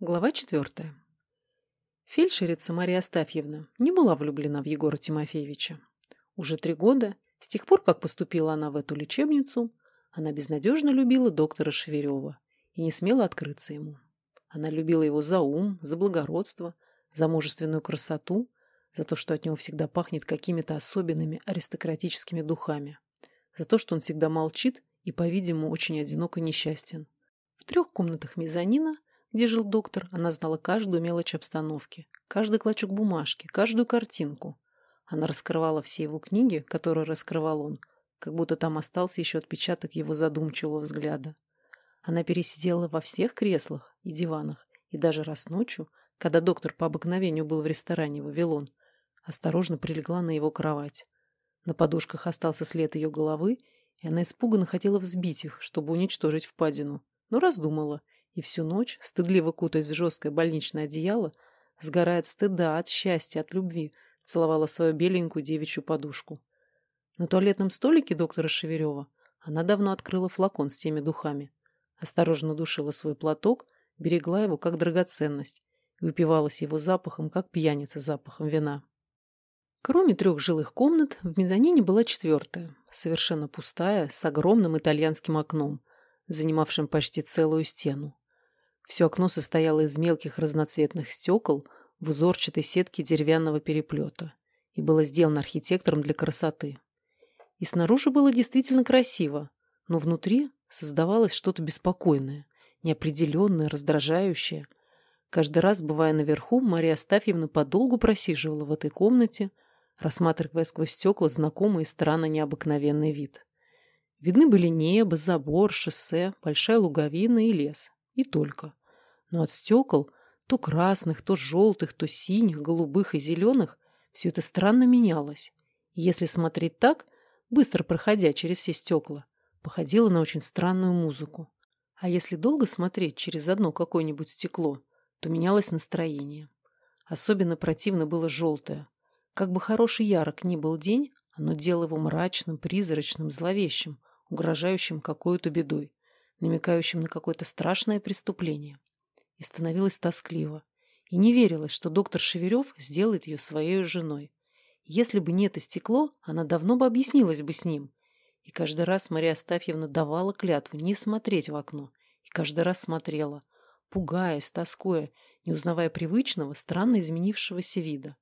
Глава четвертая. Фельдшерица Мария Астафьевна не была влюблена в Егора Тимофеевича. Уже три года, с тех пор, как поступила она в эту лечебницу, она безнадежно любила доктора Шеверева и не смела открыться ему. Она любила его за ум, за благородство, за мужественную красоту, за то, что от него всегда пахнет какими-то особенными аристократическими духами, за то, что он всегда молчит и, по-видимому, очень одинок и несчастен. В трех комнатах мезонина – где жил доктор, она знала каждую мелочь обстановки, каждый клочок бумажки, каждую картинку. Она раскрывала все его книги, которые раскрывал он, как будто там остался еще отпечаток его задумчивого взгляда. Она пересидела во всех креслах и диванах, и даже раз ночью, когда доктор по обыкновению был в ресторане «Вавилон», осторожно прилегла на его кровать. На подушках остался след ее головы, и она испуганно хотела взбить их, чтобы уничтожить впадину, но раздумала – и всю ночь, стыдливо кутаясь в жесткое больничное одеяло, сгорая от стыда, от счастья, от любви, целовала свою беленькую девичью подушку. На туалетном столике доктора Шеверева она давно открыла флакон с теми духами, осторожно душила свой платок, берегла его как драгоценность и упивалась его запахом, как пьяница запахом вина. Кроме трех жилых комнат, в мезонине была четвертая, совершенно пустая, с огромным итальянским окном, занимавшим почти целую стену. Все окно состояло из мелких разноцветных стекол в узорчатой сетке деревянного переплета и было сделано архитектором для красоты. И снаружи было действительно красиво, но внутри создавалось что-то беспокойное, неопределенное, раздражающее. Каждый раз, бывая наверху, Мария Астафьевна подолгу просиживала в этой комнате, рассматривая сквозь стекла знакомый и странно необыкновенный вид. Видны были небо, забор, шоссе, большая луговина и лес. И только. Но от стекол, то красных, то желтых, то синих, голубых и зеленых, все это странно менялось. И если смотреть так, быстро проходя через все стекла, походило на очень странную музыку. А если долго смотреть через одно какое-нибудь стекло, то менялось настроение. Особенно противно было желтое. Как бы хороший ярок ни был день, оно делало его мрачным, призрачным, зловещим, угрожающим какой-то бедой, намекающим на какое-то страшное преступление. И становилось тоскливо. И не верилось, что доктор Шеверев сделает ее своей женой. Если бы не это стекло, она давно бы объяснилась бы с ним. И каждый раз Мария Астафьевна давала клятву не смотреть в окно. И каждый раз смотрела, пугаясь, тоскуя, не узнавая привычного, странно изменившегося вида.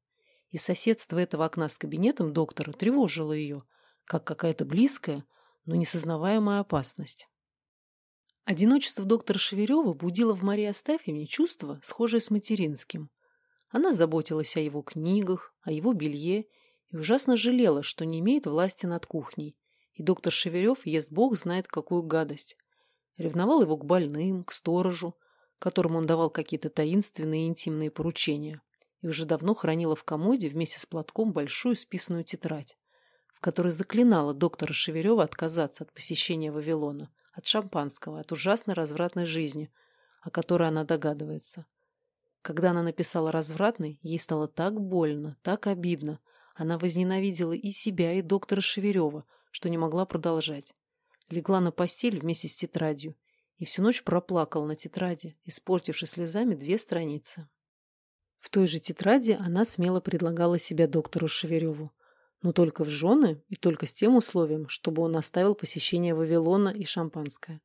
И соседство этого окна с кабинетом доктора тревожило ее, как какая-то близкая, но несознаваемая опасность. Одиночество доктора Шеверева будило в Марии Астафьевне чувство, схожее с материнским. Она заботилась о его книгах, о его белье и ужасно жалела, что не имеет власти над кухней, и доктор Шеверев ест бог знает какую гадость. Ревновал его к больным, к сторожу, которому он давал какие-то таинственные интимные поручения, и уже давно хранила в комоде вместе с платком большую списанную тетрадь, в которой заклинала доктора Шеверева отказаться от посещения Вавилона, от шампанского, от ужасной развратной жизни, о которой она догадывается. Когда она написала «развратный», ей стало так больно, так обидно. Она возненавидела и себя, и доктора Шеверева, что не могла продолжать. Легла на постель вместе с тетрадью и всю ночь проплакала на тетради, испортивши слезами две страницы. В той же тетради она смело предлагала себя доктору Шевереву но только в жены и только с тем условием, чтобы он оставил посещение Вавилона и шампанское.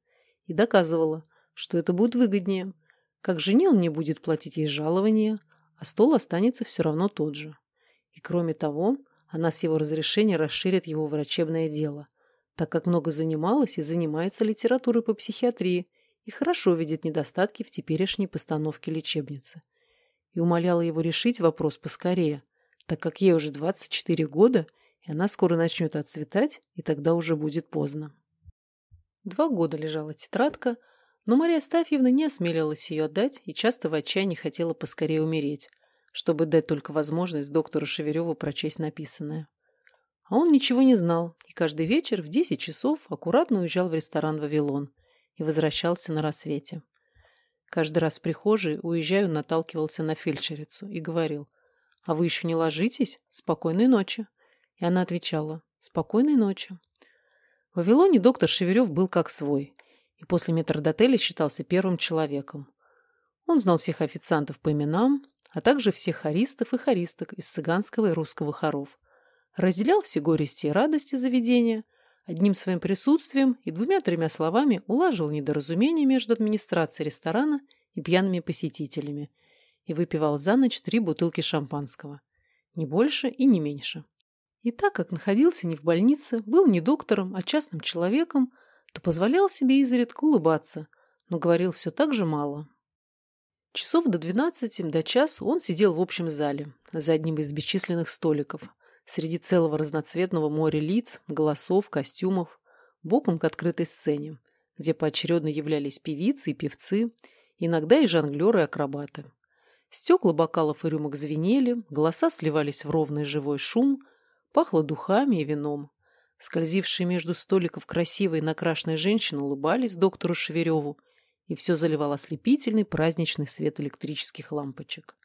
И доказывала, что это будет выгоднее. Как жене он не будет платить ей жалования, а стол останется все равно тот же. И кроме того, она с его разрешения расширит его врачебное дело, так как много занималась и занимается литературой по психиатрии и хорошо видит недостатки в теперешней постановке лечебницы. И умоляла его решить вопрос поскорее, так как ей уже 24 года, и она скоро начнет отцветать, и тогда уже будет поздно. Два года лежала тетрадка, но Мария Стафьевна не осмелилась ее отдать и часто в отчаянии хотела поскорее умереть, чтобы дать только возможность доктору Шевереву прочесть написанное. А он ничего не знал, и каждый вечер в 10 часов аккуратно уезжал в ресторан «Вавилон» и возвращался на рассвете. Каждый раз в прихожей, уезжаю, наталкивался на фельдшерицу и говорил – «А вы еще не ложитесь? Спокойной ночи». И она отвечала «Спокойной ночи». В Вавилоне доктор Шеверев был как свой, и после метрдотеля считался первым человеком. Он знал всех официантов по именам, а также всех хористов и хористок из цыганского и русского хоров. Разделял все горести и радости заведения, одним своим присутствием и двумя-тремя словами улаживал недоразумение между администрацией ресторана и пьяными посетителями и выпивал за ночь три бутылки шампанского. Не больше и не меньше. И так как находился не в больнице, был не доктором, а частным человеком, то позволял себе изредка улыбаться, но говорил все так же мало. Часов до двенадцати, до часу он сидел в общем зале, за одним из бесчисленных столиков, среди целого разноцветного моря лиц, голосов, костюмов, боком к открытой сцене, где поочередно являлись певицы и певцы, иногда и жонглеры и акробаты. Стекла бокалов и рюмок звенели, голоса сливались в ровный живой шум, пахло духами и вином. Скользившие между столиков красивые накрашенные женщины улыбались доктору Шевереву, и все заливал ослепительный праздничный свет электрических лампочек.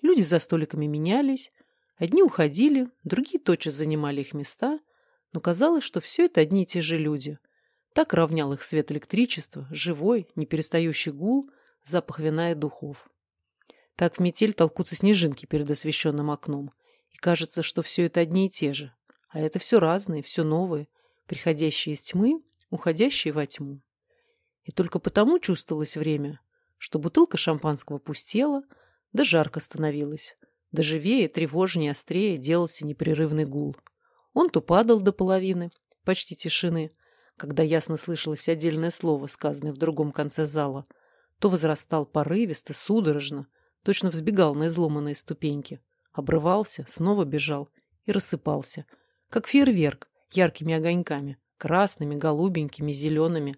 Люди за столиками менялись, одни уходили, другие тотчас занимали их места, но казалось, что все это одни и те же люди. Так равнял их свет электричества, живой, неперестающий гул, запах вина и духов. Так в метель толкутся снежинки перед освещенным окном, и кажется, что все это одни и те же, а это все разные, все новые, приходящие из тьмы, уходящие во тьму. И только потому чувствовалось время, что бутылка шампанского пустела, да жарко становилось, да живее, тревожнее, острее делался непрерывный гул. Он то падал до половины, почти тишины, когда ясно слышалось отдельное слово, сказанное в другом конце зала, то возрастал порывисто, судорожно, точно взбегал на изломанные ступеньки, обрывался, снова бежал и рассыпался, как фейерверк, яркими огоньками, красными, голубенькими, зелеными.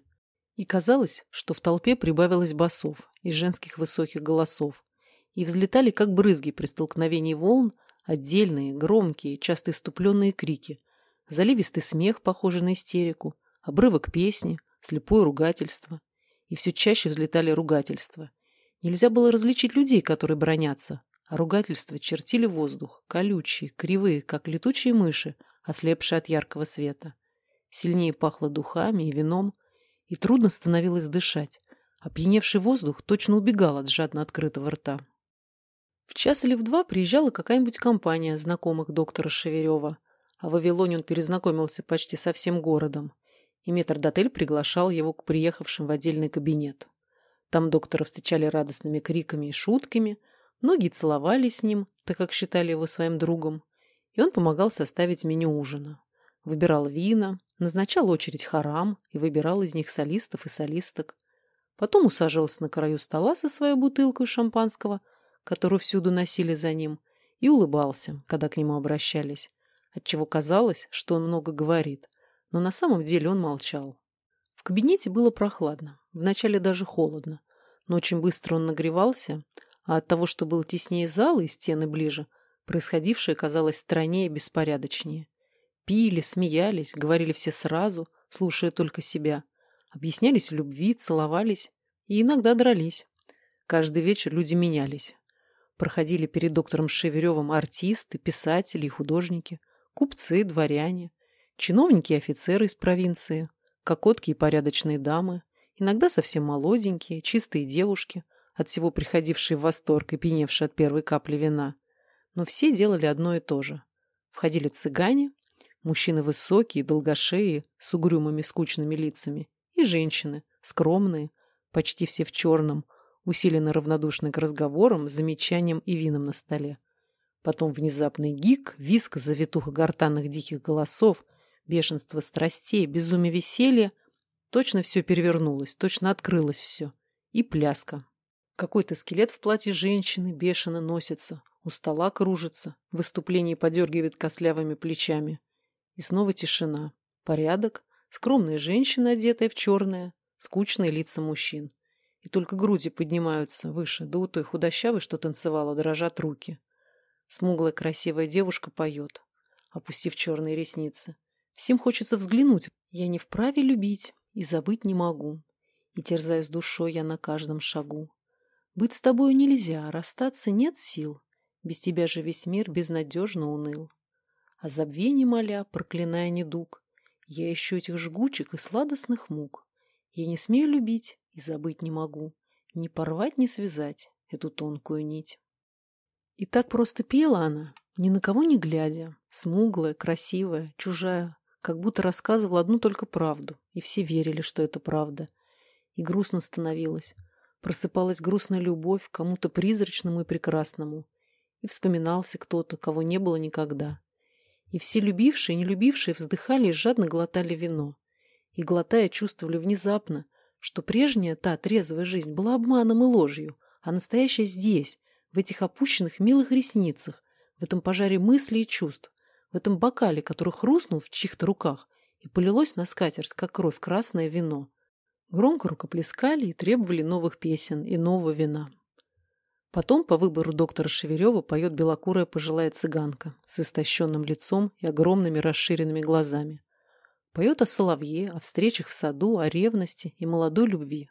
И казалось, что в толпе прибавилось басов и женских высоких голосов, и взлетали, как брызги при столкновении волн, отдельные, громкие, часто иступленные крики, заливистый смех, похожий на истерику, обрывок песни, слепое ругательство. И все чаще взлетали ругательства. Нельзя было различить людей, которые бронятся, а ругательства чертили воздух, колючие, кривые, как летучие мыши, ослепшие от яркого света. Сильнее пахло духами и вином, и трудно становилось дышать. Опьяневший воздух точно убегал от жадно открытого рта. В час или в два приезжала какая-нибудь компания знакомых доктора Шеверева, а в Вавилоне он перезнакомился почти со всем городом, и метрдотель приглашал его к приехавшим в отдельный кабинет. Там доктора встречали радостными криками и шутками, многие целовались с ним, так как считали его своим другом, и он помогал составить меню ужина. Выбирал вина, назначал очередь хорам и выбирал из них солистов и солисток. Потом усаживался на краю стола со своей бутылкой шампанского, которую всюду носили за ним, и улыбался, когда к нему обращались, отчего казалось, что он много говорит, но на самом деле он молчал. В кабинете было прохладно, вначале даже холодно, но очень быстро он нагревался, а от того, что был теснее зала и стены ближе, происходившее казалось страннее и беспорядочнее. Пили, смеялись, говорили все сразу, слушая только себя, объяснялись в любви, целовались и иногда дрались. Каждый вечер люди менялись. Проходили перед доктором Шеверевым артисты, писатели и художники, купцы, дворяне, чиновники и офицеры из провинции – кокотки и порядочные дамы, иногда совсем молоденькие, чистые девушки, от всего приходившие в восторг и пьяневшие от первой капли вина. Но все делали одно и то же. Входили цыгане, мужчины высокие, долгошеи, с угрюмыми скучными лицами, и женщины, скромные, почти все в черном, усиленно равнодушны к разговорам, замечаниям и винам на столе. Потом внезапный гик, виск, завитуха гортанных диких голосов, бешенство страстей, безумие веселья, точно все перевернулось, точно открылось все. И пляска. Какой-то скелет в платье женщины бешено носится, у стола кружится, в выступлении подергивает костлявыми плечами. И снова тишина. Порядок, скромные женщины, одетые в черное, скучные лица мужчин. И только груди поднимаются выше, да у той худощавой, что танцевала, дрожат руки. Смуглая красивая девушка поет, опустив черные ресницы. Всем хочется взглянуть. Я не вправе любить и забыть не могу. И терзаюсь душой я на каждом шагу. Быть с тобою нельзя, расстаться нет сил. Без тебя же весь мир безнадежно уныл. А забвение моля, проклиная недуг, Я ищу этих жгучих и сладостных мук. Я не смею любить и забыть не могу. Не порвать, не связать эту тонкую нить. И так просто пела она, ни на кого не глядя, смуглая, красивая, чужая, как будто рассказывала одну только правду, и все верили, что это правда. И грустно становилось. Просыпалась грустная любовь к кому-то призрачному и прекрасному. И вспоминался кто-то, кого не было никогда. И все любившие и не любившие вздыхали и жадно глотали вино. И, глотая, чувствовали внезапно, что прежняя та трезвая жизнь была обманом и ложью, а настоящая здесь, в этих опущенных милых ресницах, в этом пожаре мыслей и чувств, в этом бокале, который хрустнул в чьих-то руках и полилось на скатерть, как кровь, красное вино. Громко рукоплескали и требовали новых песен и нового вина. Потом по выбору доктора Шеверева поет белокурая пожилая цыганка с истощенным лицом и огромными расширенными глазами. Поет о соловье, о встречах в саду, о ревности и молодой любви.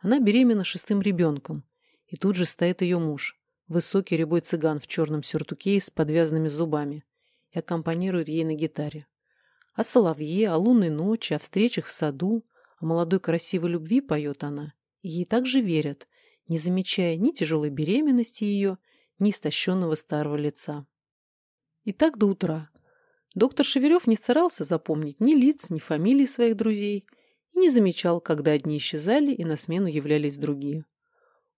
Она беременна шестым ребенком, и тут же стоит ее муж, высокий рябой цыган в черном сюртуке с подвязанными зубами, и аккомпанирует ей на гитаре. О соловье, о лунной ночи, о встречах в саду, о молодой красивой любви поет она, и ей также верят, не замечая ни тяжелой беременности ее, ни истощенного старого лица. И так до утра, Доктор Шеверев не старался запомнить ни лиц, ни фамилий своих друзей и не замечал, когда одни исчезали и на смену являлись другие.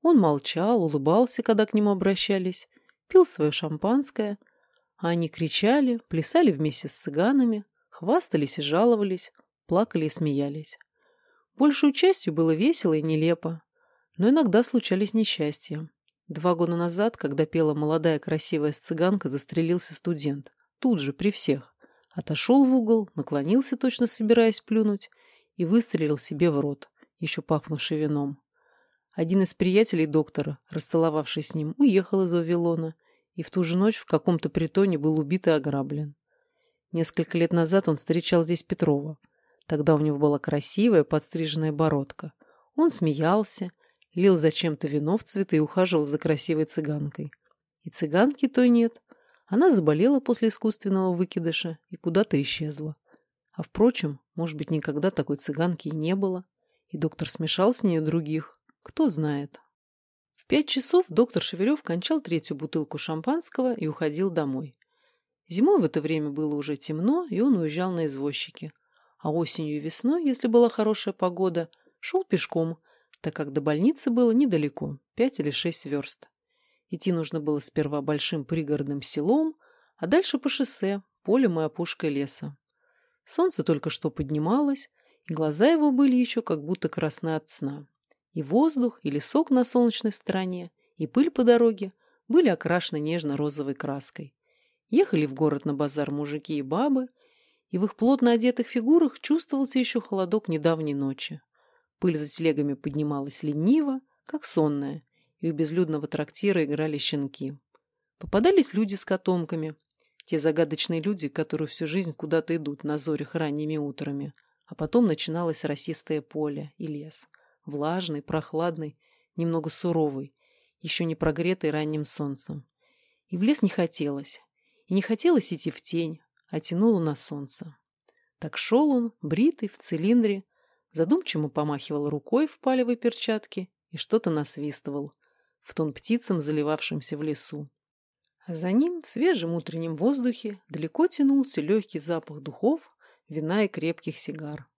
Он молчал, улыбался, когда к нему обращались, пил свое шампанское, а они кричали, плясали вместе с цыганами, хвастались и жаловались, плакали и смеялись. Большую частью было весело и нелепо, но иногда случались несчастья. Два года назад, когда пела молодая красивая цыганка, застрелился студент – Тут же, при всех. Отошел в угол, наклонился, точно собираясь плюнуть, и выстрелил себе в рот, еще пахнувший вином. Один из приятелей доктора, расцеловавший с ним, уехал из Вавилона и в ту же ночь в каком-то притоне был убит и ограблен. Несколько лет назад он встречал здесь Петрова. Тогда у него была красивая подстриженная бородка. Он смеялся, лил зачем-то вино в цветы и ухаживал за красивой цыганкой. И цыганки той нет, она заболела после искусственного выкидыша и куда-то исчезла. А впрочем, может быть, никогда такой цыганки и не было. И доктор смешал с нею других. Кто знает. Пять часов доктор Шеверев кончал третью бутылку шампанского и уходил домой. Зимой в это время было уже темно, и он уезжал на извозчике. А осенью и весной, если была хорошая погода, шел пешком, так как до больницы было недалеко, пять или шесть верст. Идти нужно было сперва большим пригородным селом, а дальше по шоссе, полем и опушкой леса. Солнце только что поднималось, и глаза его были еще как будто красны от сна. И воздух, и лесок на солнечной стороне, и пыль по дороге были окрашены нежно-розовой краской. Ехали в город на базар мужики и бабы, и в их плотно одетых фигурах чувствовался еще холодок недавней ночи. Пыль за телегами поднималась лениво, как сонная, и у безлюдного трактира играли щенки. Попадались люди с котомками, те загадочные люди, которые всю жизнь куда-то идут на зорях ранними утрами, а потом начиналось росистое поле и лес, влажный, прохладный, немного суровый, еще не прогретый ранним солнцем. И в лес не хотелось, и не хотелось идти в тень, а тянуло на солнце. Так шел он, бритый, в цилиндре, задумчиво помахивал рукой в палевой перчатке и что-то насвистывал – в тон птицам, заливавшимся в лесу. За ним, в свежем утреннем воздухе, далеко тянулся легкий запах духов, вина и крепких сигар.